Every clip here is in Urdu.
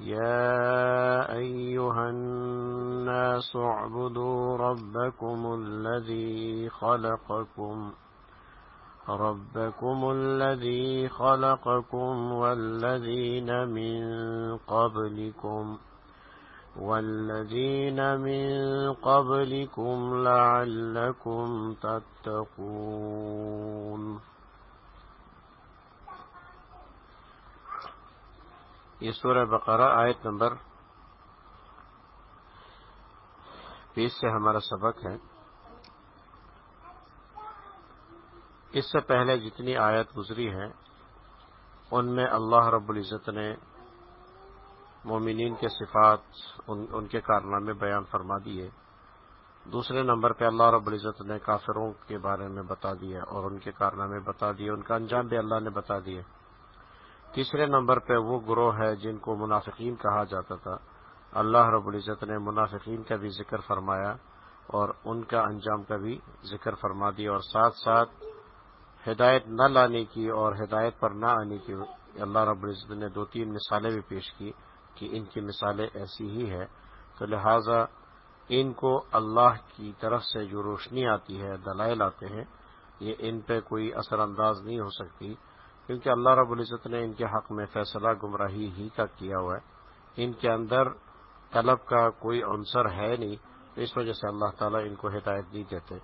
يا أيها الناس اعبدوا ربكم الذي خلقكم، ربكم الذي خلقكم والذين من قبلكم، والذين من قبلكم لعلكم تتقون. یہ سورہ بقرہ آیت نمبر بیس سے ہمارا سبق ہے۔ اس سے پہلے جتنی آیت گزری ہے، ان میں اللہ رب العزت نے مومنین کے صفات، ان ان کے کارنامے بیان فرما دیے۔ دوسرے نمبر پہ اللہ رب العزت نے کافروں کے بارے میں بتا دیا اور ان کے کارنامے بتا دیے، ان کا انجام بھی اللہ نے بتا دیا۔ تیسرے نمبر پہ وہ گروہ ہے جن کو منافقین کہا جاتا تھا۔ اللہ رب العزت نے منافقین کا بھی ذکر فرمایا اور ان کا انجام کا بھی ذکر فرما دیا اور ساتھ ساتھ ہدایت نہ لانے کی اور ہدایت پر نہ آنے کی اللہ رب العزت نے دو تین مثالیں بھی پیش کی کہ ان کی مثالیں ایسی ہی ہے تو لہذا ان کو اللہ کی طرف سے جو روشنی آتی ہے، دلائل آتے ہیں، یہ ان پہ کوئی اثر انداز نہیں ہو سکتی۔ کیونکہ اللہ رب العزت نے ان کے حق میں فیصلہ گمراہی ہی کا کیا ہوا ہے۔ ان کے اندر طلب کا کوئی عنصر ہے نہیں، تو اس وجہ سے اللہ تعالیٰ ان کو ہدایت نہیں دیتے۔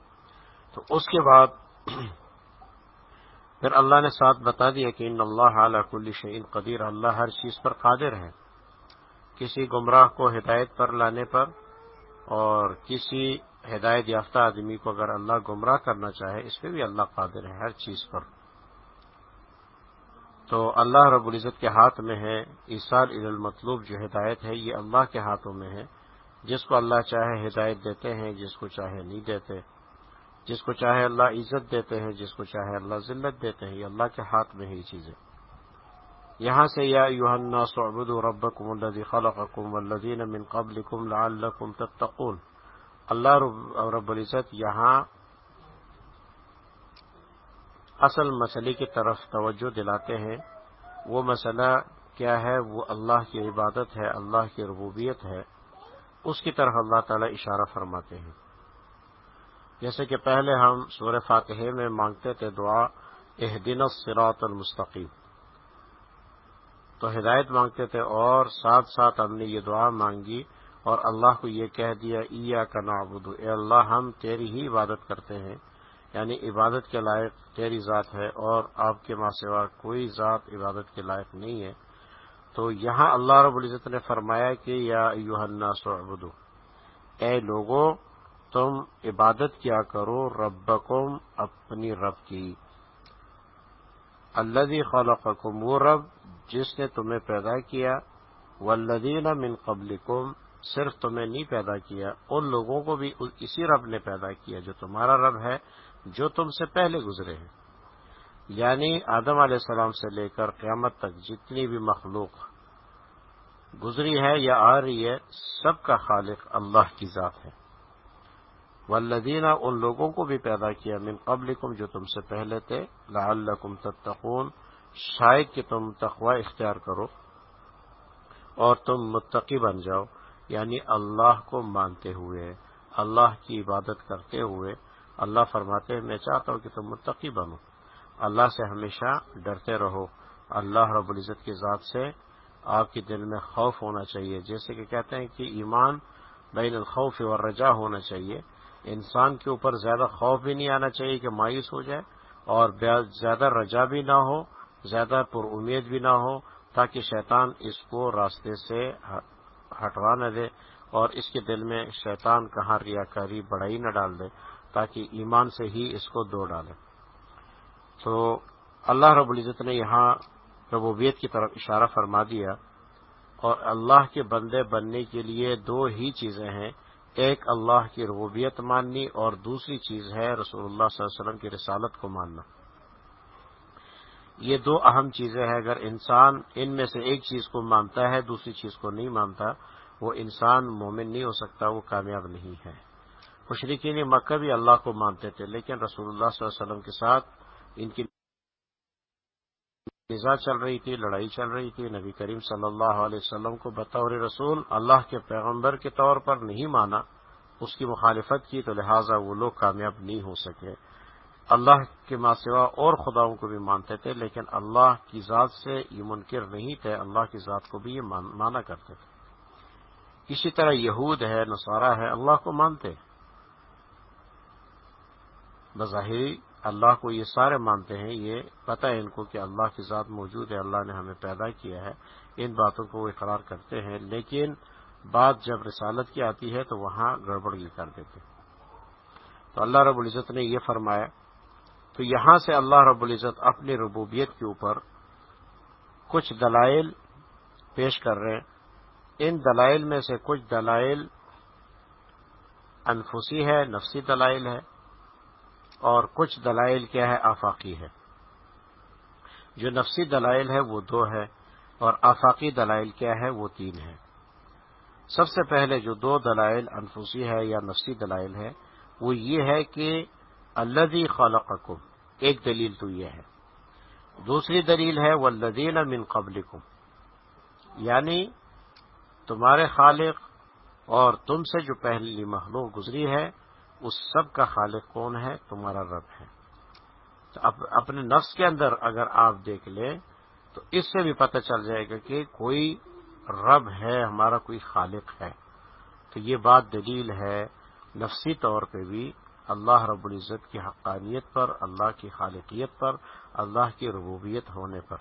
تو اس کے بعد پھر اللہ نے ساتھ بتا دیا کہ ان اللہ اعلیٰ کل شعین قدیر، اللہ ہر چیز پر قادر ہے کسی گمراہ کو ہدایت پر لانے پر اور کسی ہدایت یافتہ آدمی کو اگر اللہ گمراہ کرنا چاہے، اس پہ بھی اللہ قادر ہے ہر چیز پر۔ تو اللہ رب العزت کے ہاتھ میں ہے عیسال عید المطلوب جو ہدایت ہے، یہ اللہ کے ہاتھوں میں ہے۔ جس کو اللہ چاہے ہدایت دیتے ہیں، جس کو چاہے نہیں دیتے۔ جس کو چاہے اللہ عزت دیتے ہیں، جس کو چاہے اللہ ذلت دیتے ہیں، یہ اللہ کے ہاتھ میں ہی چیزیں یہاں سے یا یوحنا صعبد ربکم الذی خلقکم والذین من قبلکم لعلکم تتقون۔ اللہ رب العزت یہاں اصل مسئلے کی طرف توجہ دلاتے ہیں۔ وہ مسئلہ کیا ہے؟ وہ اللہ کی عبادت ہے، اللہ کی ربوبیت ہے۔ اس کی طرف اللہ تعالی اشارہ فرماتے ہیں۔ جیسے کہ پہلے ہم سور فاتحے میں مانگتے تھے دعا اح دن المستقیم۔ تو ہدایت مانگتے تھے اور ساتھ ساتھ ہم نے یہ دعا مانگی اور اللہ کو یہ کہہ دیا ایا کا نابود اے اللہ ہم تیری ہی عبادت کرتے ہیں۔ یعنی عبادت کے لائق تیری ذات ہے اور آپ کے ماں سوا کوئی ذات عبادت کے لائق نہیں ہے۔ تو یہاں اللہ رب العزت نے فرمایا کہ یا یوحنا سعبدو اے لوگو، تم عبادت کیا کرو ربکم اپنی رب کی۔ اللہ خلقکم، وہ رب جس نے تمہیں پیدا کیا، والذین من قبلکم، صرف تمہیں نہیں پیدا کیا، ان لوگوں کو بھی اسی رب نے پیدا کیا جو تمہارا رب ہے۔ جو تم سے پہلے گزرے ہیں۔ یعنی آدم علیہ السلام سے لے کر قیامت تک جتنی بھی مخلوق گزری ہے یا آ رہی ہے، سب کا خالق اللہ کی ذات ہے۔ والذین ان لوگوں کو بھی پیدا کیا من قبلکم جو تم سے پہلے تھے۔ لعلکم تتقون، شاید کہ تم تقوی اختیار کرو اور تم متقی بن جاؤ۔ یعنی اللہ کو مانتے ہوئے، اللہ کی عبادت کرتے ہوئے اللہ فرماتے ہیں، میں چاہتا ہوں کہ تم متقی بنو۔ اللہ سے ہمیشہ ڈرتے رہو۔ اللہ رب العزت کی ذات سے آپ کے دل میں خوف ہونا چاہیے۔ جیسے کہ کہتے ہیں کہ ایمان بین الخوف اور رجا ہونا چاہیے۔ انسان کے اوپر زیادہ خوف بھی نہیں آنا چاہیے کہ مایوس ہو جائے، اور زیادہ رجا بھی نہ ہو، زیادہ پر امید بھی نہ ہو، تاکہ شیطان اس کو راستے سے ہٹوا نہ دے، اور اس کے دل میں شیطان کہاں ریاکاری بڑھائی نہ ڈال دے۔ تاکہ ایمان سے ہی اس کو دو ڈالے تو اللہ رب العزت نے یہاں ربوبیت کی طرف اشارہ فرما دیا اور اللہ کے بندے بننے کے لیے دو ہی چیزیں ہیں۔ ایک اللہ کی ربوبیت ماننی اور دوسری چیز ہے رسول اللہ صلی اللہ علیہ وسلم کی رسالت کو ماننا۔ یہ دو اہم چیزیں ہیں۔ اگر انسان ان میں سے ایک چیز کو مانتا ہے، دوسری چیز کو نہیں مانتا، وہ انسان مومن نہیں ہو سکتا، وہ کامیاب نہیں ہے۔ مشرقین مکہ بھی اللہ کو مانتے تھے، لیکن رسول اللہ صلی اللہ علیہ وسلم کے ساتھ ان کی فضا چل رہی تھی، لڑائی چل رہی تھی۔ نبی کریم صلی اللہ علیہ وسلم کو بطور رسول اللہ کے پیغمبر کے طور پر نہیں مانا، اس کی مخالفت کی تو لہٰذا وہ لوگ کامیاب نہیں ہو سکے۔ اللہ کے ماں سوا اور خداؤں کو بھی مانتے تھے، لیکن اللہ کی ذات سے یہ منکر نہیں تھے، اللہ کی ذات کو بھی یہ مانا کرتے تھے۔ اسی طرح یہود ہے، نصارہ ہے، اللہ کو مانتے۔ بظاہری اللہ کو یہ سارے مانتے ہیں، یہ پتہ ہے ان کو کہ اللہ کی ذات موجود ہے، اللہ نے ہمیں پیدا کیا ہے، ان باتوں کو وہ اقرار کرتے ہیں، لیکن بات جب رسالت کی آتی ہے تو وہاں گڑبڑ کر دیتے تو اللہ رب العزت نے یہ فرمایا، تو یہاں سے اللہ رب العزت اپنی ربوبیت کے اوپر کچھ دلائل پیش کر رہے ہیں۔ ان دلائل میں سے کچھ دلائل انفسی ہے، نفسی دلائل ہے۔ اور کچھ دلائل کیا ہے آفاقی ہے۔ جو نفسی دلائل ہے وہ دو ہے اور آفاقی دلائل کیا ہے وہ تین ہے سب سے پہلے جو دو دلائل انفسی ہے یا نفسی دلائل ہے وہ یہ ہے کہ الدی خالقکم ایک دلیل تو یہ ہے۔ دوسری دلیل ہے والذین من قبلکم یعنی تمہارے خالق اور تم سے جو پہلی مخلوق گزری ہے اس سب کا خالق کون ہے؟ تمہارا رب ہے۔ تو اپنے نفس کے اندر اگر آپ دیکھ لیں، تو اس سے بھی پتہ چل جائے گا کہ کوئی رب ہے، ہمارا کوئی خالق ہے۔ تو یہ بات دلیل ہے نفسی طور پہ بھی اللہ رب العزت کی حقانیت پر، اللہ کی خالقیت پر، اللہ کی ربوبیت ہونے پر۔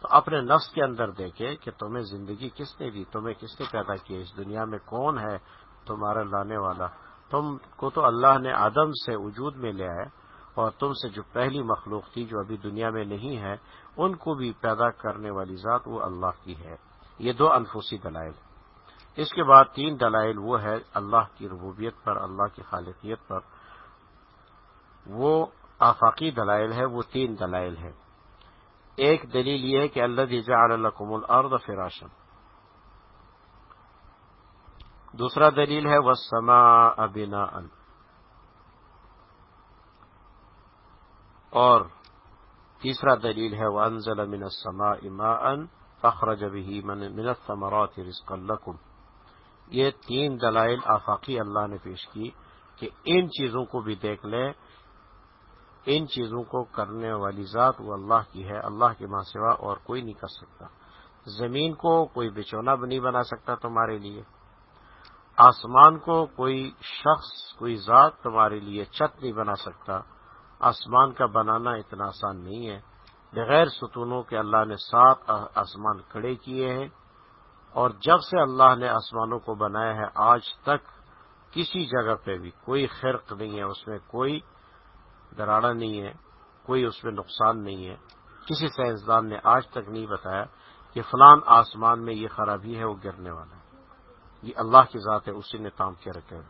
تو اپنے نفس کے اندر دیکھے کہ تمہیں زندگی کس نے دی، تمہیں کس نے پیدا کیا، اس دنیا میں کون ہے تمہارا لانے والا؟ تم کو تو اللہ نے آدم سے وجود میں لے آئے اور تم سے جو پہلی مخلوق تھی جو ابھی دنیا میں نہیں ہے، ان کو بھی پیدا کرنے والی ذات وہ اللہ کی ہے۔ یہ دو انفوسی دلائل۔ اس کے بعد تین دلائل وہ ہے، اللہ کی ربوبیت پر، اللہ کی خالقیت پر۔ وہ آفاقی دلائل ہے وہ تین دلائل ہے ایک دلیل یہ ہے کہ اللہ جعل لکم الارض فراشن دوسرا دلیل ہے وہ سما ابنا اور تیسرا دلیل ہے وہ انزل من السماء اما فخرج به من الثمرات رزقا لكم۔ یہ تین دلائل آفاقی اللہ نے پیش کی کہ ان چیزوں کو بھی دیکھ لیں ان چیزوں کو کرنے والی ذات وہ اللہ کی ہے، اللہ کے ماں سوا اور کوئی نہیں کر سکتا۔ زمین کو کوئی بچونا نہیں بنا سکتا تمہارے لیے۔ آسمان کو کوئی شخص، کوئی ذات تمہارے لیے چت نہیں بنا سکتا۔ آسمان کا بنانا اتنا آسان نہیں ہے۔ بغیر ستونوں کے اللہ نے سات آسمان کھڑے کیے ہیں۔ اور جب سے اللہ نے آسمانوں کو بنایا ہے، آج تک کسی جگہ پہ بھی کوئی خرق نہیں ہے۔ اس میں کوئی دراڑا نہیں ہے، کوئی اس میں نقصان نہیں ہے۔ کسی سائنسدان نے آج تک نہیں بتایا کہ فلان آسمان میں یہ خرابی ہے، وہ گرنے والا ہے۔ یہ اللہ کی ذات ہے، اسی نے تام کے رکھے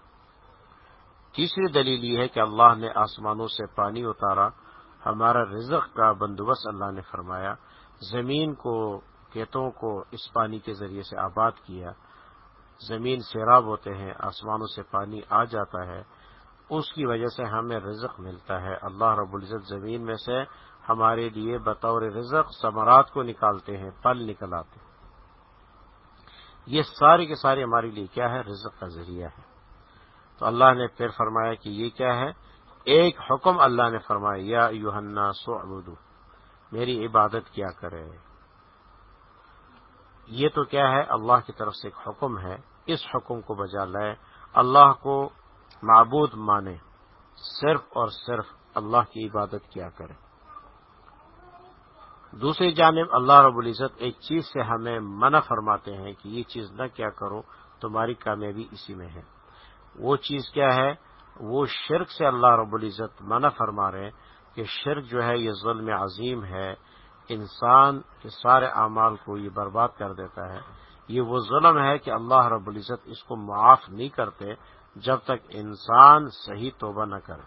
تیسری دلیل یہ ہے کہ اللہ نے آسمانوں سے پانی اتارا۔ ہمارا رزق کا بندوبست اللہ نے فرمایا۔ زمین کو، کھیتوں کو اس پانی کے ذریعے سے آباد کیا۔ زمین سیراب ہوتے ہیں، آسمانوں سے پانی آ جاتا ہے۔ اس کی وجہ سے ہمیں رزق ملتا ہے۔ اللہ رب العزت زمین میں سے ہمارے لیے بطور رزق ثمرات کو نکالتے ہیں پل نکل آتے ہیں۔ یہ ساری کے ساری ہمارے لیے کیا ہے؟ رزق کا ذریعہ ہے۔ تو اللہ نے پھر فرمایا کہ یہ کیا ہے؟ ایک حکم اللہ نے فرمایا، یا یوہنا سو میری عبادت کیا کرے۔ یہ تو کیا ہے؟ اللہ کی طرف سے ایک حکم ہے۔ اس حکم کو بجا لائے اللہ کو معبود مانے، صرف اور صرف اللہ کی عبادت کیا کرے۔ دوسری جانب اللہ رب العزت ایک چیز سے ہمیں منع فرماتے ہیں کہ یہ چیز نہ کیا کرو، تمہاری کامیابی اسی میں ہے۔ وہ چیز کیا ہے؟ وہ شرک سے اللہ رب العزت منع فرما رہے ہیں کہ شرک جو ہے، یہ ظلم عظیم ہے۔ انسان کے سارے اعمال کو یہ برباد کر دیتا ہے۔ یہ وہ ظلم ہے کہ اللہ رب العزت اس کو معاف نہیں کرتے جب تک انسان صحیح توبہ نہ کرے۔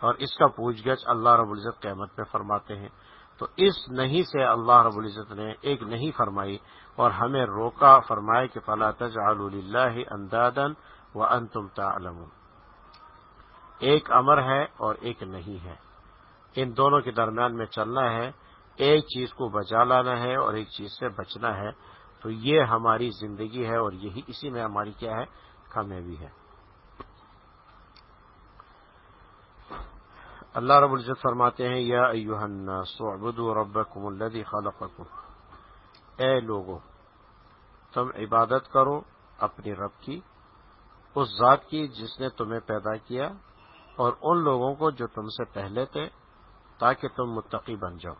اور اس کا پوچھ گچھ اللہ رب العزت قیمت میں فرماتے ہیں۔ تو اس نہیں سے اللہ رب العزت نے ایک نہیں فرمائی اور ہمیں روکا فرمائے کہ فلا تجعل اللہ اندادن و انتم تعلمون۔ ایک امر ہے اور ایک نہیں ہے۔ ان دونوں کے درمیان میں چلنا ہے، ایک چیز کو بچا لانا ہے اور ایک چیز سے بچنا ہے۔ تو یہ ہماری زندگی ہے اور یہی اسی میں ہماری کیا ہے؟ کامیابی ہے۔ اللہ رب العزت فرماتے ہیں، یا ایوہ الناس اعبدوا ربکم الذی خلقکم۔ اے لوگو، تم عبادت کرو اپنی رب کی، اس ذات کی جس نے تمہیں پیدا کیا، اور ان لوگوں کو جو تم سے پہلے تھے، تاکہ تم متقی بن جاؤ۔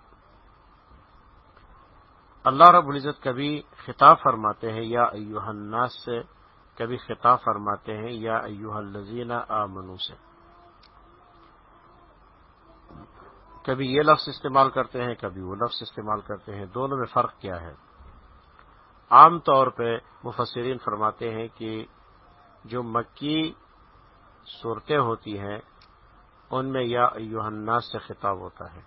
اللہ رب العزت کبھی خطاب فرماتے ہیں، یا ایوہ الناس سے کبھی خطاب فرماتے ہیں، یا ایوہ الذین آمنو سے۔ کبھی یہ لفظ استعمال کرتے ہیں، کبھی وہ لفظ استعمال کرتے ہیں۔ دونوں میں فرق کیا ہے؟ عام طور پہ مفسرین فرماتے ہیں کہ جو مکی صورتیں ہوتی ہیں، ان میں یا الناس سے خطاب ہوتا ہے۔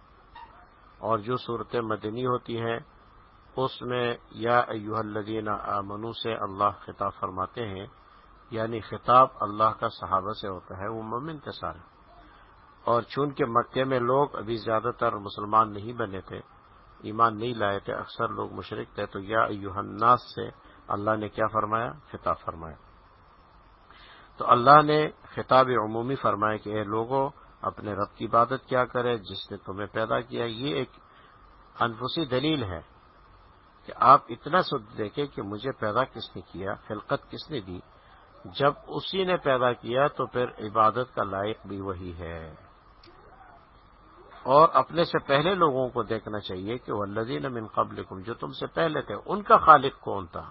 اور جو صورتیں مدنی ہوتی ہیں، اس میں یا ایوہ الذین آمنو سے اللہ خطاب فرماتے ہیں یعنی خطاب اللہ کا صحابہ سے ہوتا ہے، وہ مومن کے سارے۔ اور چونکہ مکے میں لوگ ابھی زیادہ تر مسلمان نہیں بنے تھے، ایمان نہیں لائے تھے، اکثر لوگ مشرق تھے، تو یا الناس سے اللہ نے کیا فرمایا؟ خطاب فرمایا۔ تو اللہ نے خطاب عمومی فرمایا کہ اے لوگوں اپنے رب کی عبادت کیا کرے، جس نے تمہیں پیدا کیا۔ یہ ایک انفسی دلیل ہے کہ آپ اتنا سد دیکھیں کہ مجھے پیدا کس نے کیا، خلقت کس نے دی۔ جب اسی نے پیدا کیا تو پھر عبادت کا لائق بھی وہی ہے۔ اور اپنے سے پہلے لوگوں کو دیکھنا چاہیے کہ وہ لذین من قبل جو تم سے پہلے تھے، ان کا خالق کون تھا؟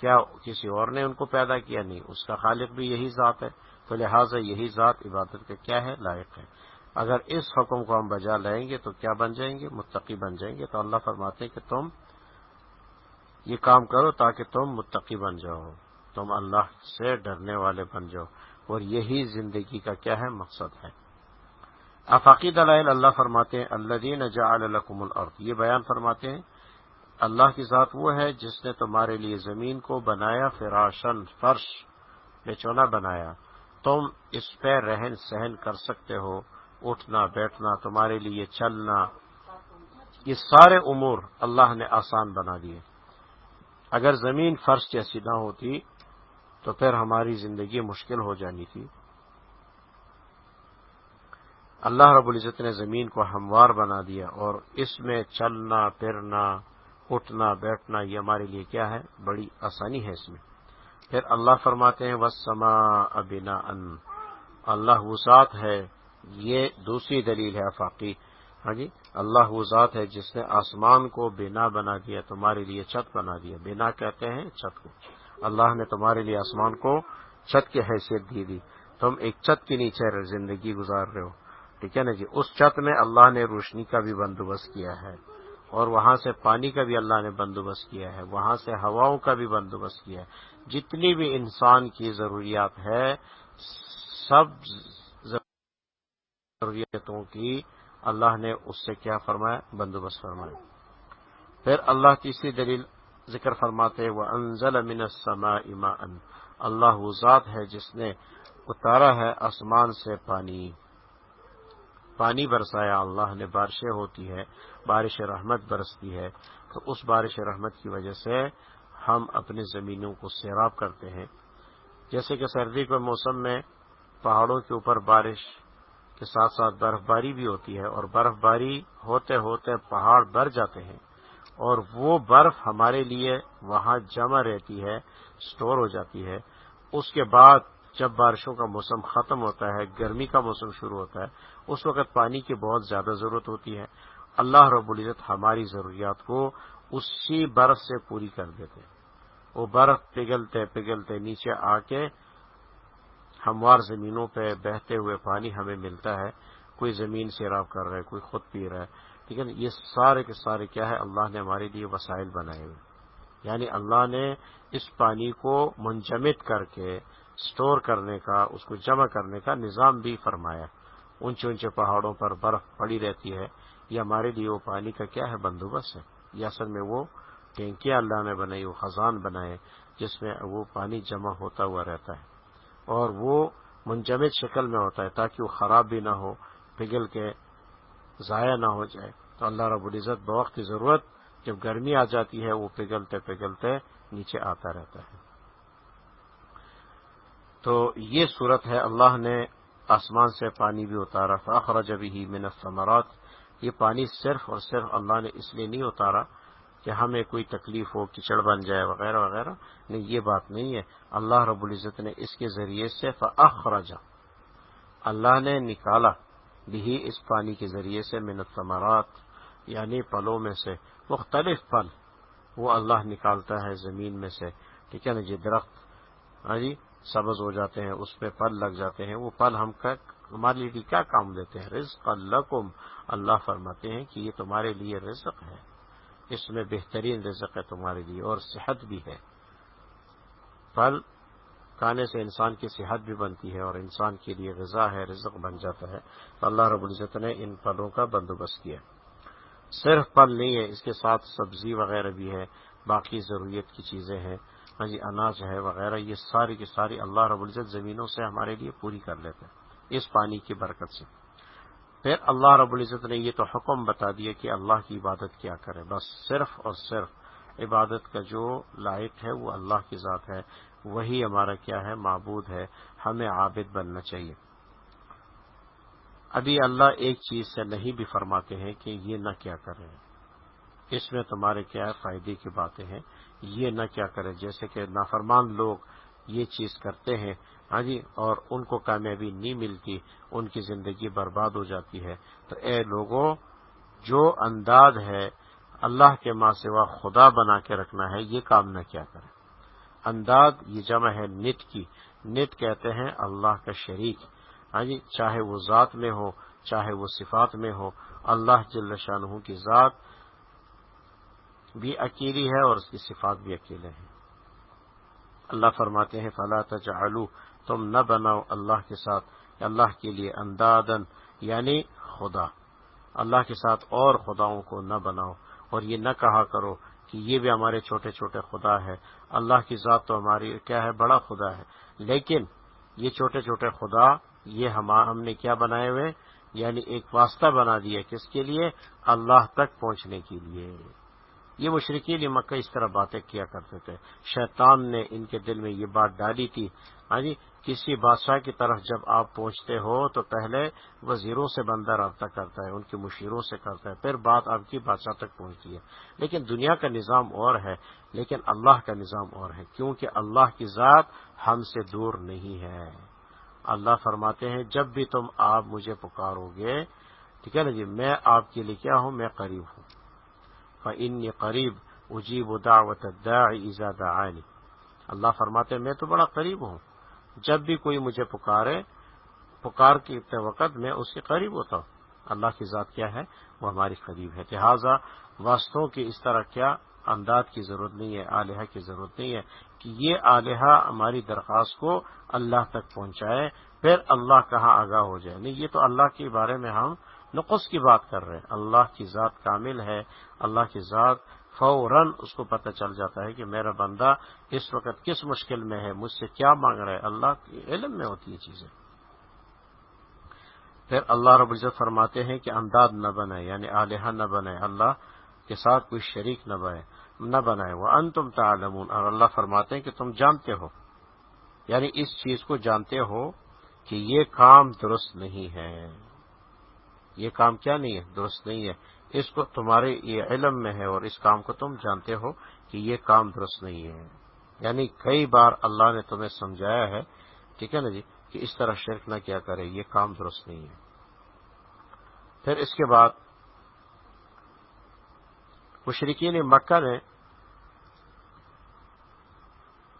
کیا کسی اور نے ان کو پیدا کیا؟ نہیں، اس کا خالق بھی یہی ذات ہے۔ تو لہٰذا یہی ذات عبادت کا کیا ہے؟ لائق ہے۔ اگر اس حکم کو ہم بجا لیں گے تو کیا بن جائیں گے؟ متقی بن جائیں گے۔ تو اللہ فرماتے کہ تم یہ کام کرو تاکہ تم متقی بن جاؤ، تم اللہ سے ڈرنے والے بن جاؤ۔ اور یہی زندگی کا کیا ہے مقصد ہے؟ افاقی دلائل اللہ فرماتے ہیں اللہ دین لکم الارض۔ یہ بیان فرماتے ہیں، اللہ کی ذات وہ ہے جس نے تمہارے لیے زمین کو بنایا فراشن فرش بے بنایا۔ تم اس پہ رہن سہن کر سکتے ہو، اٹھنا، بیٹھنا، تمہارے لیے چلنا۔ یہ سارے امور اللہ نے آسان بنا دیے۔ اگر زمین فرش جیسی نہ ہوتی تو پھر ہماری زندگی مشکل ہو جانی تھی۔ اللہ رب العزت نے زمین کو ہموار بنا دیا اور اس میں چلنا، پھرنا، اٹھنا، بیٹھنا یہ ہمارے لیے کیا ہے؟ بڑی آسانی ہے اس میں۔ پھر اللہ فرماتے ہیں وسما ابنا ان اللہ وسعت ہے، یہ دوسری دلیل ہے افاقی ہاں جی؟ اللہ ذات ہے جس نے آسمان کو بنا بنا دیا تمہارے لیے چھت بنا دیا۔ بنا کہتے ہیں چھت کو۔ اللہ نے تمہارے لیے آسمان کو چھت کی حیثیت دی دی۔ تم ایک چھت کے نیچے زندگی گزار رہے ہو۔ ٹھیک ہے نا جی اس چھت میں اللہ نے روشنی کا بھی بندوبست کیا ہے اور وہاں سے پانی کا بھی اللہ نے بندوبست کیا ہے، وہاں سے ہواؤں کا بھی بندوبست کیا ہے۔ جتنی بھی انسان کی ضروریات ہے، سب ضروریتوں کی اللہ نے اس سے کیا فرمایا؟ بندوبست فرمایا۔ پھر اللہ تیسری دلیل ذکر فرماتے وہ انزل امن سما اما اللہ ذات ہے جس نے اتارا ہے آسمان سے پانی۔ پانی برسایا، اللہ نے بارشیں ہوتی ہے بارش رحمت برستی ہے، تو اس بارش رحمت کی وجہ سے ہم اپنی زمینوں کو سیراب کرتے ہیں۔ جیسے کہ سردی کے موسم میں پہاڑوں کے اوپر بارش کے ساتھ ساتھ برف باری بھی ہوتی ہے اور برف باری ہوتے ہوتے پہاڑ بھر جاتے ہیں اور وہ برف ہمارے لیے وہاں جمع رہتی ہے، سٹور ہو جاتی ہے۔ اس کے بعد جب بارشوں کا موسم ختم ہوتا ہے، گرمی کا موسم شروع ہوتا ہے اس وقت پانی کی بہت زیادہ ضرورت ہوتی ہے۔ اللہ رب العزت ہماری ضروریات کو اسی برف سے پوری کر دیتے وہ برف پگھلتے پگھلتے نیچے آ کے ہموار زمینوں پہ بہتے ہوئے پانی ہمیں ملتا ہے۔ کوئی زمین سیراب کر رہا ہے، کوئی خود پی رہا ہے۔ ٹھیک ہے نا؟ یہ سارے کے سارے کیا ہے؟ اللہ نے ہمارے لیے وسائل بنائے ہوئے یعنی اللہ نے اس پانی کو منجمد کر کے سٹور کرنے کا، اس کو جمع کرنے کا نظام بھی فرمایا۔ اونچے اونچے پہاڑوں پر برف پڑی رہتی ہے۔ یہ ہمارے لیے وہ پانی کا کیا ہے بندوبست ہے؟ یہ اصل میں وہ ٹینکیاں اللہ نے بنائی، وہ خزان بنائے جس میں وہ پانی جمع ہوتا ہوا رہتا ہے۔ اور وہ منجمد شکل میں ہوتا ہے تاکہ وہ خراب بھی نہ ہو، پگھل کے ضائع نہ ہو جائے۔ تو اللہ رب العزت بوقت ضرورت جب گرمی آ جاتی ہے، وہ پگھلتے پگھلتے نیچے آتا رہتا ہے۔ تو یہ صورت ہے، اللہ نے آسمان سے پانی بھی اتارا فخر جب ہی من ثمرات یہ پانی صرف اور صرف اللہ نے اس لیے نہیں اتارا کہ ہمیں کوئی تکلیف ہو، کچڑ بن جائے وغیرہ وغیرہ۔ نہیں، یہ بات نہیں ہے۔ اللہ رب العزت نے اس کے ذریعے سے فخرجا اللہ نے نکالا بھی اس پانی کے ذریعے سے منت ثمرات یعنی پلوں میں سے۔ مختلف پل وہ اللہ نکالتا ہے زمین میں سے۔ ٹھیک ہے نا جی؟ درخت۔ ہاں جی؟ سبز ہو جاتے ہیں، اس پہ پل لگ جاتے ہیں، وہ پل ہم ہمارے لیے کیا کام دیتے ہیں؟ رزق اللہ اللہ فرماتے ہیں کہ یہ تمہارے لیے رزق ہے۔ اس میں بہترین رزق ہے تمہارے لیے اور صحت بھی ہے۔ پل کھانے سے انسان کی صحت بھی بنتی ہے اور انسان کے لیے غذا ہے، رزق بن جاتا ہے۔ تو اللہ رب العزت نے ان پلوں کا بندوبست کیا۔ صرف پل نہیں ہے، اس کے ساتھ سبزی وغیرہ بھی ہے۔ باقی ضروریت کی چیزیں ہیں۔ ہاں جی اناج ہے وغیرہ، یہ ساری کی ساری اللہ رب العزت زمینوں سے ہمارے لیے پوری کر لیتے ہیں، اس پانی کی برکت سے۔ پھر اللہ رب العزت نے یہ تو حکم بتا دیا کہ اللہ کی عبادت کیا کرے، بس صرف اور صرف عبادت کا جو لائق ہے وہ اللہ کی ذات ہے، وہی ہمارا کیا ہے، معبود ہے، ہمیں عابد بننا چاہیے۔ ابھی اللہ ایک چیز سے نہیں بھی فرماتے ہیں کہ یہ نہ کیا کریں۔ اس میں تمہارے کیا فائدے کی باتیں ہیں۔ یہ نہ کیا کرے جیسے کہ نافرمان لوگ یہ چیز کرتے ہیں ہاں جی اور ان کو کامیابی نہیں ملتی، ان کی زندگی برباد ہو جاتی ہے۔ تو اے لوگوں جو انداز ہے اللہ کے ماں سوا خدا بنا کے رکھنا ہے، یہ کام نہ کیا کرے انداز یہ جمع ہے نت کی۔ نت کہتے ہیں اللہ کا شریک۔ ہاں جی چاہے وہ ذات میں ہو، چاہے وہ صفات میں ہو، اللہ جل شاہ کی ذات بھی اکیلی ہے اور اس کی صفات بھی اکیلے ہیں۔ اللہ فرماتے ہیں، فلا تجعلوا، تم نہ بناؤ اللہ کے ساتھ، اللہ کے لیے اندادن یعنی خدا۔ اللہ کے ساتھ اور خداؤں کو نہ بناؤ۔ اور یہ نہ کہا کرو کہ یہ بھی ہمارے چھوٹے چھوٹے خدا ہے۔ اللہ کی ذات تو ہماری، کیا ہے؟ بڑا خدا ہے۔ لیکن یہ چھوٹے چھوٹے خدا، یہ ہم نے کیا بنائے ہوئے؟ یعنی ایک واسطہ بنا دیا کس کے لیے؟ اللہ تک پہنچنے کے لیے۔ یہ مشرقین مکہ اس طرح باتیں کیا کرتے تھے۔ شیطان نے ان کے دل میں یہ بات ڈالی تھی۔ ہاں جی کسی بادشاہ کی طرف جب آپ پہنچتے ہو تو پہلے وزیروں سے بندہ رابطہ کرتا ہے، ان کے مشیروں سے کرتا ہے، پھر بات آپ کی بادشاہ تک پہنچتی ہے۔ لیکن دنیا کا نظام اور ہے، لیکن اللہ کا نظام اور ہے، کیونکہ اللہ کی ذات ہم سے دور نہیں ہے۔ اللہ فرماتے ہیں، جب بھی تم آپ مجھے پکارو گے، ٹھیک ہے نا جی میں آپ کے لیے کیا ہوں؟ میں قریب ہوں۔ ان قریب اجیب دعوت ایزا دعانی اللہ فرماتے میں تو بڑا قریب ہوں۔ جب بھی کوئی مجھے پکارے، پکار کے وقت میں اس کے قریب ہوتا ہوں۔ اللہ کی ذات کیا ہے؟ وہ ہماری قریب ہے۔ لہٰذا واسطوں کی اس طرح کیا انداز کی ضرورت نہیں ہے، آلیہ کی ضرورت نہیں ہے کہ یہ آلیہ ہماری درخواست کو اللہ تک پہنچائے، پھر اللہ کہاں آگاہ ہو جائے۔ نہیں، یہ تو اللہ کے بارے میں ہم نقص کی بات کر رہے ہیں۔ اللہ کی ذات کامل ہے۔ اللہ کی ذات فوراً اس کو پتہ چل جاتا ہے کہ میرا بندہ اس وقت کس مشکل میں ہے، مجھ سے کیا مانگ رہا ہے۔ اللہ کے علم میں ہوتی ہے چیزیں۔ پھر اللہ رب العزت فرماتے ہیں کہ انداز نہ بنے یعنی آلیہ نہ بنے اللہ کے ساتھ کوئی شریک نہ بنے نہ بنائے۔ وہ ان تم تعلمون۔ اور اللہ فرماتے ہیں کہ تم جانتے ہو۔ یعنی اس چیز کو جانتے ہو کہ یہ کام درست نہیں ہے۔ یہ کام کیا نہیں ہے؟ درست نہیں ہے۔ اس کو تمہارے یہ علم میں ہے اور اس کام کو تم جانتے ہو کہ یہ کام درست نہیں ہے۔ یعنی کئی بار اللہ نے تمہیں سمجھایا ہے ٹھیک ہے نا جی کہ اس طرح شرک نہ کیا کرے، یہ کام درست نہیں ہے۔ پھر اس کے بعد مشرقین مکہ نے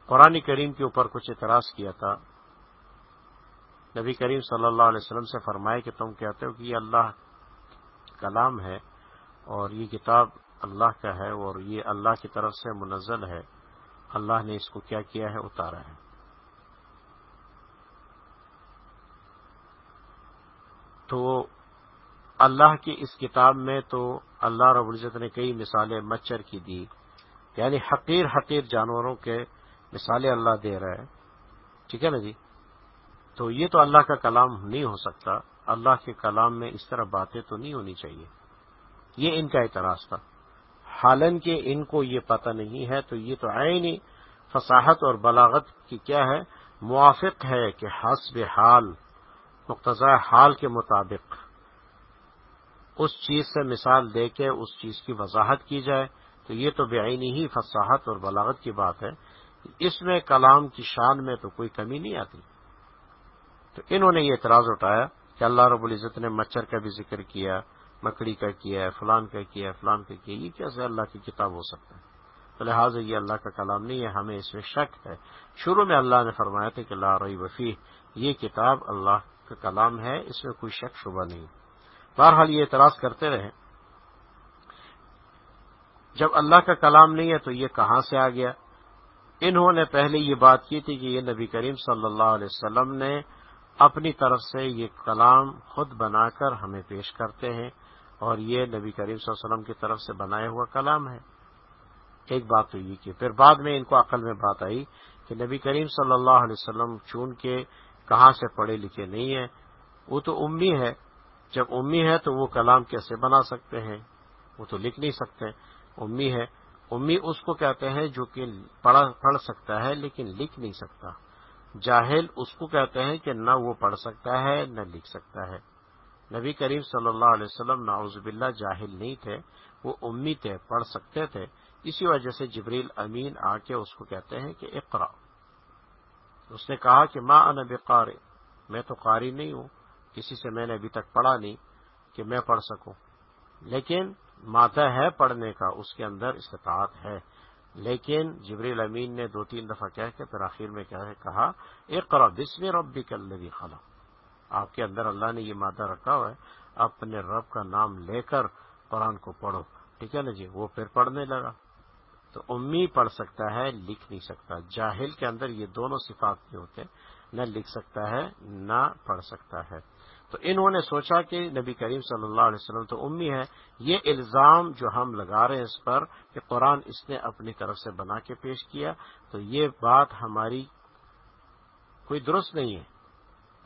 قرآن کریم کے اوپر کچھ اعتراض کیا تھا۔ نبی کریم صلی اللہ علیہ وسلم سے فرمائے کہ تم کہتے ہو کہ یہ اللہ کلام ہے اور یہ کتاب اللہ کا ہے اور یہ اللہ کی طرف سے منزل ہے۔ اللہ نے اس کو کیا کیا ہے؟ اتارا ہے۔ تو اللہ کی اس کتاب میں تو اللہ رب العزت نے کئی مثالیں مچھر کی دی۔ یعنی حقیر حقیر جانوروں کے مثالیں اللہ دے رہا ہے۔ ٹھیک ہے نا جی؟ تو یہ تو اللہ کا کلام نہیں ہو سکتا۔ اللہ کے کلام میں اس طرح باتیں تو نہیں ہونی چاہیے۔ یہ ان کا اعتراض تھا۔ حالانکہ ان کو یہ پتہ نہیں ہے تو یہ تو عینی فصاحت اور بلاغت کی کیا ہے؟ موافق ہے کہ حسب حال مقتضى حال کے مطابق اس چیز سے مثال دے کے اس چیز کی وضاحت کی جائے۔ تو یہ تو بے ہی فصاحت اور بلاغت کی بات ہے۔ اس میں کلام کی شان میں تو کوئی کمی نہیں آتی۔ تو انہوں نے یہ اعتراض اٹھایا کہ اللہ رب العزت نے مچھر کا بھی ذکر کیا، مکڑی کا کیا ہے فلان کا کیا ہے فلان کا کیا، یہ کیسے اللہ کی کتاب ہو سکتا ہے؟ تو لہٰذا یہ اللہ کا کلام نہیں ہے، ہمیں اس میں شک ہے۔ شروع میں اللہ نے فرمایا تھا کہ لا رئی وفی یہ کتاب اللہ کا کلام ہے، اس میں کوئی شک شبہ نہیں۔ بہرحال یہ اعتراض کرتے رہے۔ جب اللہ کا کلام نہیں ہے تو یہ کہاں سے آ گیا؟ انہوں نے پہلے یہ بات کی تھی کہ یہ نبی کریم صلی اللہ علیہ وسلم نے اپنی طرف سے یہ کلام خود بنا کر ہمیں پیش کرتے ہیں اور یہ نبی کریم صلی اللہ علیہ وسلم کی طرف سے بنایا ہوا کلام ہے۔ ایک بات تو یہ کی پھر بعد میں ان کو عقل میں بات آئی کہ نبی کریم صلی اللہ علیہ وسلم چون کے کہاں سے پڑھے لکھے نہیں ہیں، وہ تو امی ہے۔ جب امی ہے تو وہ کلام کیسے بنا سکتے ہیں؟ وہ تو لکھ نہیں سکتے۔ امی ہے۔ امی اس کو کہتے ہیں جو کہ پڑھ سکتا ہے لیکن لکھ نہیں سکتا۔ جاہل اس کو کہتے ہیں کہ نہ وہ پڑھ سکتا ہے، نہ لکھ سکتا ہے۔ نبی کریم صلی اللہ علیہ وسلم نعوذ باللہ جاہل نہیں تھے، وہ امی تھے، پڑھ سکتے تھے۔ اسی وجہ سے جبریل امین آ کے اس کو کہتے ہیں کہ اقرا اس نے کہا کہ ماں ان قاری میں تو قاری نہیں ہوں، کسی سے میں نے ابھی تک پڑھا نہیں کہ میں پڑھ سکوں۔ لیکن ماتا ہے پڑھنے کا، اس کے اندر استطاعت ہے۔ لیکن جبریل امین نے دو تین دفعہ کہہ کے پھر آخر میں کہا اقرا بسم ربی کلری خلا آپ کے اندر اللہ نے یہ مادہ رکھا ہوا ہے، اپنے رب کا نام لے کر قرآن کو پڑھو۔ ٹھیک ہے نا جی؟ وہ پھر پڑھنے لگا۔ تو امی پڑھ سکتا ہے، لکھ نہیں سکتا۔ جاہل کے اندر یہ دونوں صفات کے ہوتے، نہ لکھ سکتا ہے، نہ پڑھ سکتا ہے۔ تو انہوں نے سوچا کہ نبی کریم صلی اللہ علیہ وسلم تو امی ہے یہ الزام جو ہم لگا رہے ہیں اس پر کہ قرآن اس نے اپنی طرف سے بنا کے پیش کیا، تو یہ بات ہماری کوئی درست نہیں ہے۔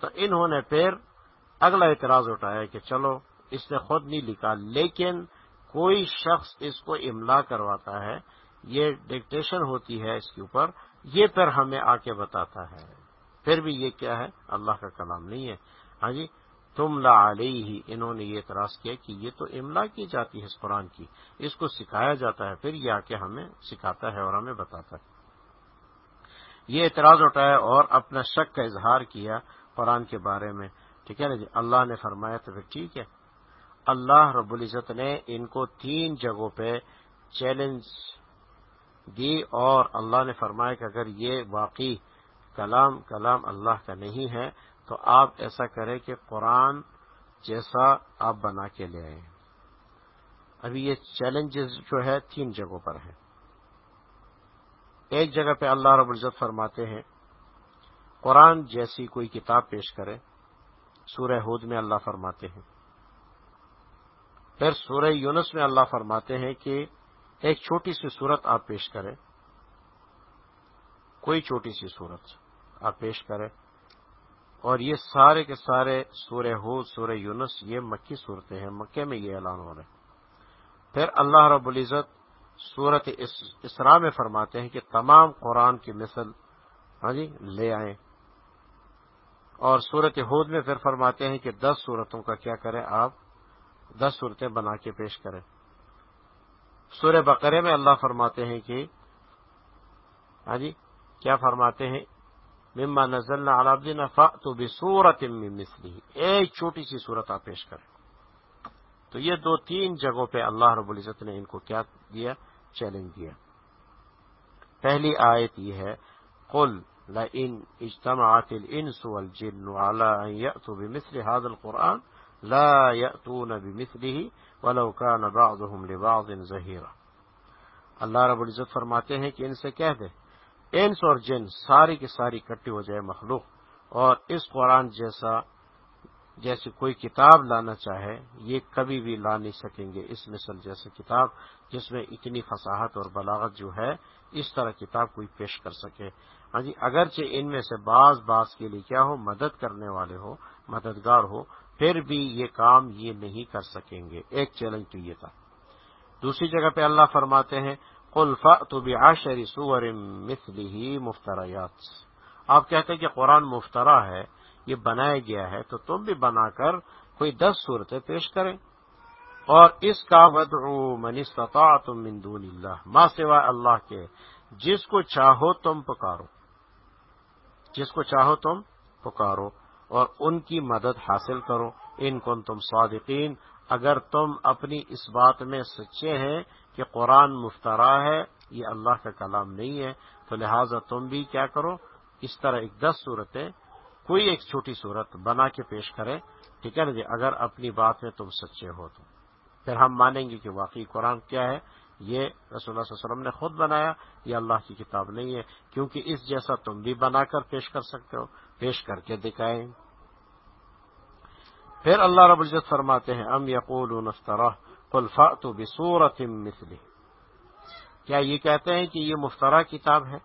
تو انہوں نے پھر اگلا اعتراض اٹھایا کہ چلو، اس نے خود نہیں لکھا، لیکن کوئی شخص اس کو املا کرواتا ہے، یہ ڈکٹیشن ہوتی ہے اس کے اوپر، یہ پھر ہمیں آ کے بتاتا ہے۔ پھر بھی یہ کیا ہے؟ اللہ کا کلام نہیں ہے۔ ہاں جی تم لا علیہ ہی انہوں نے یہ اعتراض کیا کہ یہ تو املا کی جاتی ہے اس قرآن کی، اس کو سکھایا جاتا ہے، پھر یہ آ کے ہمیں سکھاتا ہے اور ہمیں بتاتا ہے۔ یہ اعتراض اٹھایا اور اپنا شک کا اظہار کیا قرآن کے بارے میں۔ ٹھیک ہے نا جی؟ اللہ نے فرمایا تو پھر ٹھیک ہے۔ اللہ رب العزت نے ان کو تین جگہوں پہ چیلنج دی اور اللہ نے فرمایا کہ اگر یہ واقعی کلام کلام اللہ کا نہیں ہے تو آپ ایسا کریں کہ قرآن جیسا آپ بنا کے لے آئے ابھی یہ چیلنجز جو ہے تین جگہوں پر ہے ایک جگہ پہ اللہ رب العزت فرماتے ہیں، قرآن جیسی کوئی کتاب پیش کرے، سورہ ہود میں اللہ فرماتے ہیں۔ پھر سورہ یونس میں اللہ فرماتے ہیں کہ ایک چھوٹی سی صورت آپ پیش کریں۔ کوئی چھوٹی سی صورت آپ پیش کریں۔ اور یہ سارے کے سارے سورہ ہو سورہ یونس، یہ مکی صورتیں ہیں، مکے میں یہ اعلان ہو رہے ہیں پھر اللہ رب العزت صورت اسرا میں فرماتے ہیں کہ تمام قرآن کی مثل ہاں جی لے آئیں۔ اور صورت ہود میں پھر فرماتے ہیں کہ دس صورتوں کا کیا کریں آپ؟ دس صورتیں بنا کے پیش کریں۔ سورہ بقرے میں اللہ فرماتے ہیں کہ ہاں جی کیا فرماتے ہیں؟ مما نزلنا على عبدنا فاتوا بسورة من مثله۔ ایک چھوٹی سی صورت آپ پیش کریں۔ تو یہ دو تین جگہوں پہ اللہ رب العزت نے ان کو کیا دیا؟ چیلنج دیا۔ پہلی آیت یہ ہے، قل لئن اجتمعت الانس والجن على ان يأتوا بمثل هذا القرآن لا يأتون بمثله ولو كان بعضهم لبعض زهيرا اللہ رب العزت فرماتے ہیں کہ ان سے کہہ دیں۔ انس اور جن ساری کی ساری کٹی ہو جائے مخلوق اور اس قرآن جیسا جیسی کوئی کتاب لانا چاہے، یہ کبھی بھی لا نہیں سکیں گے اس مثل جیسے کتاب جس میں اتنی فصاحت اور بلاغت جو ہے اس طرح کتاب کوئی پیش کر سکے۔ ہاں جی اگرچہ ان میں سے بعض بعض کے لیے کیا ہو، مدد کرنے والے ہو، مددگار ہو، پھر بھی یہ کام یہ نہیں کر سکیں گے۔ ایک چیلنج تو یہ تھا۔ دوسری جگہ پہ اللہ فرماتے ہیں قلفا تو بھی سور مثلی مفتریات آپ کہتے ہیں کہ قرآن مفترا ہے، یہ بنایا گیا ہے، تو تم بھی بنا کر کوئی دس صورتیں پیش کریں۔ اور اس کا ودعو من استطاعتم من دون اللہ ما سوا اللہ کے، جس کو چاہو تم پکارو۔ جس کو چاہو تم پکارو اور ان کی مدد حاصل کرو۔ ان کو تم صادقین، اگر تم اپنی اس بات میں سچے ہیں کہ قرآن مفترا ہے، یہ اللہ کا کلام نہیں ہے، تو لہٰذا تم بھی کیا کرو، اس طرح ایک دس صورتیں، کوئی ایک چھوٹی صورت بنا کے پیش کرے ٹھیک ہے نا جی؟ اگر اپنی بات میں تم سچے ہو تو۔ پھر ہم مانیں گے کہ واقعی قرآن کیا ہے، یہ رسول اللہ صلی اللہ علیہ وسلم نے خود بنایا، یہ اللہ کی کتاب نہیں ہے، کیونکہ اس جیسا تم بھی بنا کر پیش کر سکتے ہو، پیش کر کے دکھائیں۔ پھر اللہ رب العزت فرماتے ہیں، ام یقول نفترا قلفا تو بصورت مثلی کیا یہ کہتے ہیں کہ یہ مفترا کتاب ہے؟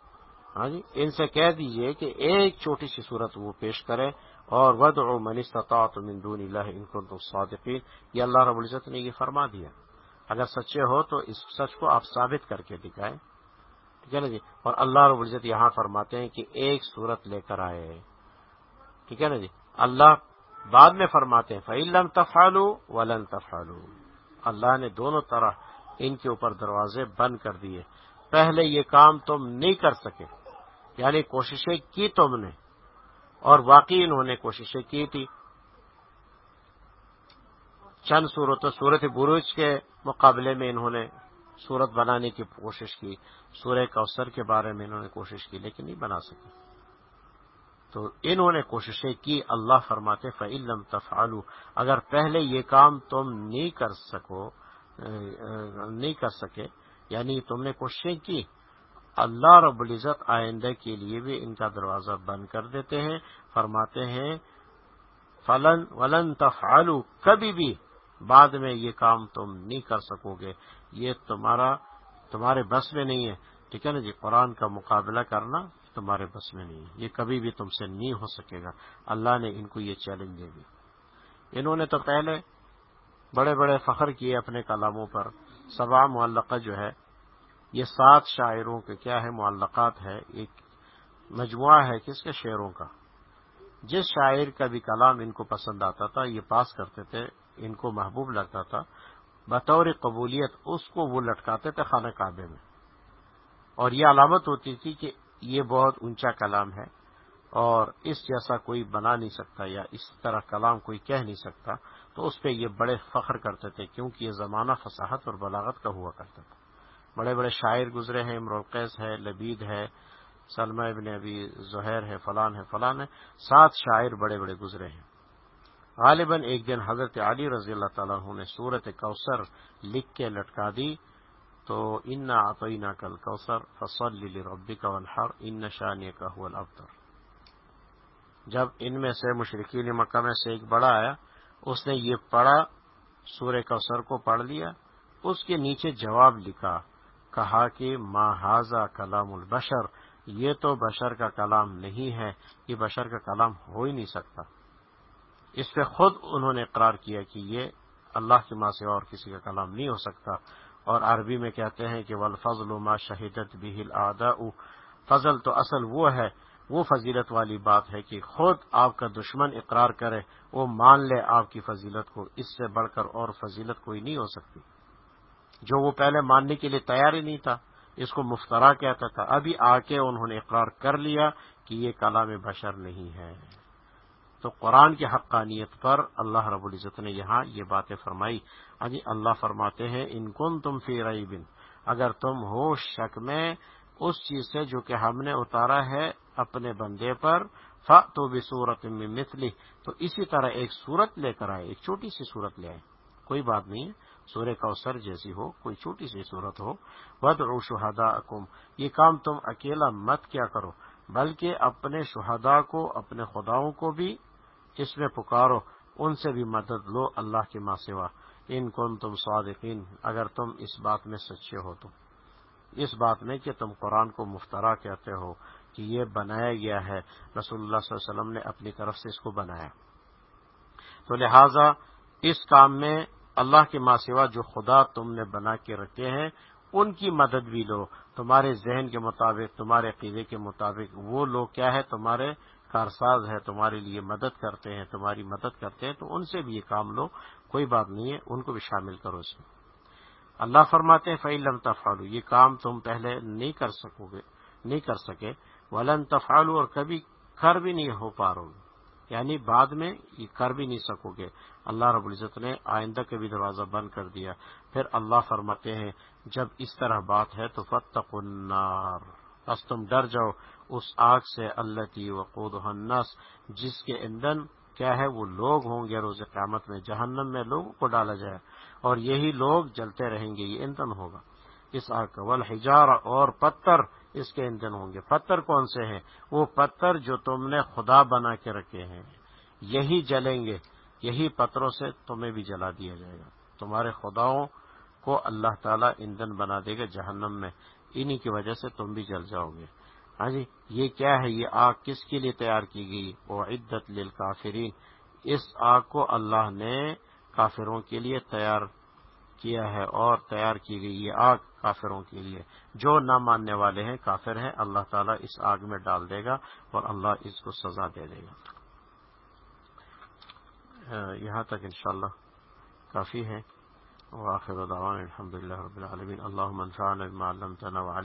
ہاں جی ان سے کہہ دیجیے کہ ایک چھوٹی سی صورت وہ پیش کرے اور ود او منیستاط مندون اللہ ان کو صادقین یہ اللہ رب العزت نے یہ فرما دیا۔ اگر سچے ہو تو اس سچ کو آپ ثابت کر کے دکھائیں۔ ٹھیک ہے نا جی؟ اور اللہ رب العزت یہاں فرماتے ہیں کہ ایک صورت لے کر آئے۔ ٹھیک ہے نا جی؟ اللہ بعد میں فرماتے ہیں فعلم تفالو ولن تفالو اللہ نے دونوں طرح ان کے اوپر دروازے بند کر دیے۔ پہلے یہ کام تم نہیں کر سکے۔ یعنی کوششیں کی تم نے۔ اور واقعی انہوں نے کوششیں کی تھی۔ چند صورت صورت بروج کے مقابلے میں انہوں نے صورت بنانے کی کوشش کی۔ سورہ کوثر کے بارے میں انہوں نے کوشش کی، لیکن نہیں بنا سکے۔ تو انہوں نے کوششیں کی، اللہ فرماتے فعلم تفعلو اگر پہلے یہ کام تم نہیں کر سکو نہیں کر سکے یعنی تم نے کوششیں کی، اللہ رب العزت آئندہ کے لیے بھی ان کا دروازہ بند کر دیتے ہیں، فرماتے ہیں، فلن، ولن تفعلو کبھی بھی بعد میں یہ کام تم نہیں کر سکو گے۔ یہ تمہارا، تمہارے بس میں نہیں ہے۔ ٹھیک ہے نا جی؟ قرآن کا مقابلہ کرنا تمہارے بس میں نہیں ہے۔ یہ کبھی بھی تم سے نہیں ہو سکے گا۔ اللہ نے ان کو یہ چیلنج دے دی۔ انہوں نے تو پہلے بڑے بڑے فخر کیے اپنے کلاموں پر۔ سبا معلقہ جو ہے، یہ سات شاعروں کے کیا ہے معلقات ہے ایک مجموعہ ہے کس کے؟ شعروں کا۔ جس شاعر کا بھی کلام ان کو پسند آتا تھا، یہ پاس کرتے تھے، ان کو محبوب لگتا تھا، بطور قبولیت اس کو وہ لٹکاتے تھے خانہ کعبے میں۔ اور یہ علامت ہوتی تھی کہ یہ بہت اونچا کلام ہے اور اس جیسا کوئی بنا نہیں سکتا یا اس طرح کلام کوئی کہہ نہیں سکتا، تو اس پہ یہ بڑے فخر کرتے تھے، کیونکہ یہ زمانہ فصاحت اور بلاغت کا ہوا کرتا تھا۔ بڑے بڑے شاعر گزرے ہیں امروقیس ہے، لبید ہے، سلمہ ابن ابی زہیر ہے، فلان ہے فلان ہے، سات شاعر بڑے بڑے گزرے ہیں۔ غالباً ایک دن حضرت علی رضی اللہ تعالیٰ نے صورت کوثر لکھ کے لٹکا دی۔ تو ان عطینہ کل کوثر فصل ربی کا ولحر ان نشانی کا جب ان میں سے مشرقین مکہ میں سے ایک بڑا آیا، اس نے یہ پڑھا، سورہ کوثر کو پڑھ لیا، اس کے نیچے جواب لکھا، کہا کہ ماہذا کلام البشر؟ یہ تو بشر کا کلام نہیں ہے، یہ بشر کا کلام ہو ہی نہیں سکتا۔ اس پہ خود انہوں نے اقرار کیا کہ یہ اللہ کی ماں سے اور کسی کا کلام نہیں ہو سکتا۔ اور عربی میں کہتے ہیں کہ ولفضل ما شہیدت بہل آدا فضل تو اصل وہ ہے، وہ فضیلت والی بات ہے کہ خود آپ کا دشمن اقرار کرے، وہ مان لے آپ کی فضیلت کو، اس سے بڑھ کر اور فضیلت کوئی نہیں ہو سکتی۔ جو وہ پہلے ماننے کے لیے تیار ہی نہیں تھا، اس کو مفترا کہتا تھا، ابھی آ کے انہوں نے اقرار کر لیا کہ یہ کلام بشر نہیں ہے۔ تو قرآن کی حقانیت پر اللہ رب العزت نے یہاں یہ باتیں فرمائی۔ ابھی اللہ فرماتے ہیں، ان کن تم فی رئی بن اگر تم ہو شک میں اس چیز سے جو کہ ہم نے اتارا ہے اپنے بندے پر ف تو بھی صورت میں مثلی۔ تو اسی طرح ایک صورت لے کر آئے، ایک چھوٹی سی صورت لے آئے۔ کوئی بات نہیں ہے سورہ کوثر جیسی ہو، کوئی چھوٹی سی صورت ہو۔ ود او شہدا یہ کام تم اکیلا مت کیا کرو، بلکہ اپنے شہدا کو، اپنے خداؤں کو بھی اس میں پکارو، ان سے بھی مدد لو اللہ کے ماں سوا۔ ان کون تم صادقین، اگر تم اس بات میں سچے ہو تو۔ اس بات میں کہ تم قرآن کو مفترا کہتے ہو کہ یہ بنایا گیا ہے۔ رسول اللہ صلی اللہ علیہ وسلم نے اپنی طرف سے اس کو بنایا۔ تو لہذا اس کام میں اللہ کے ماں سوا جو خدا تم نے بنا کے رکھے ہیں، ان کی مدد بھی لو۔ تمہارے ذہن کے مطابق، تمہارے عقیدے کے مطابق وہ لوگ کیا ہے تمہارے کارساز ہے تمہارے لیے مدد کرتے ہیں، تمہاری مدد کرتے ہیں، تو ان سے بھی یہ کام لو، کوئی بات نہیں ہے، ان کو بھی شامل کرو اس میں۔ اللہ فرماتے ہیں فعلم تفالو یہ کام تم پہلے نہیں کر سکو گے، نہیں کر سکے۔ ولن تفالو اور کبھی کر بھی نہیں ہو پا رہو۔ یعنی بعد میں یہ کر بھی نہیں سکو گے۔ اللہ رب العزت نے آئندہ کا بھی دروازہ بند کر دیا۔ پھر اللہ فرماتے ہیں، جب اس طرح بات ہے تو فتق النار۔ بس تم ڈر جاؤ، اس آگ سے اللہ کی وقود النس جس کے ایندھن کیا ہے، وہ لوگ ہوں گے روز قیامت میں، جہنم میں لوگوں کو ڈالا جائے، اور یہی لوگ جلتے رہیں گے، یہ ایندھن ہوگا۔ اس آگ کا ولحجار اور پتھر، اس کے ایندھن ہوں گے۔ پتھر کون سے ہیں؟ وہ پتھر جو تم نے خدا بنا کے رکھے ہیں۔ یہی جلیں گے، یہی پتھروں سے تمہیں بھی جلا دیا جائے گا۔ تمہارے خداؤں کو اللہ تعالیٰ ایندھن بنا دے گا جہنم میں۔ انہی کی وجہ سے تم بھی جل جاؤ گے۔ ہاں جی یہ کیا ہے؟ یہ آگ کس کے لیے تیار کی گئی؟ وہ عدت للکافرین اس آگ کو اللہ نے کافروں کے لیے تیار کیا ہے اور تیار کی گئی۔ یہ آگ کافروں کے لیے۔ جو نہ ماننے والے ہیں، کافر ہیں، اللہ تعالیٰ اس آگ میں ڈال دے گا اور اللہ اس کو سزا دے دے گا۔ یہاں تک انشاءاللہ کافی ہے۔ وآخر دعوان الحمد لله رب العالمين اللهم انفعنا بما علمتنا وعلمنا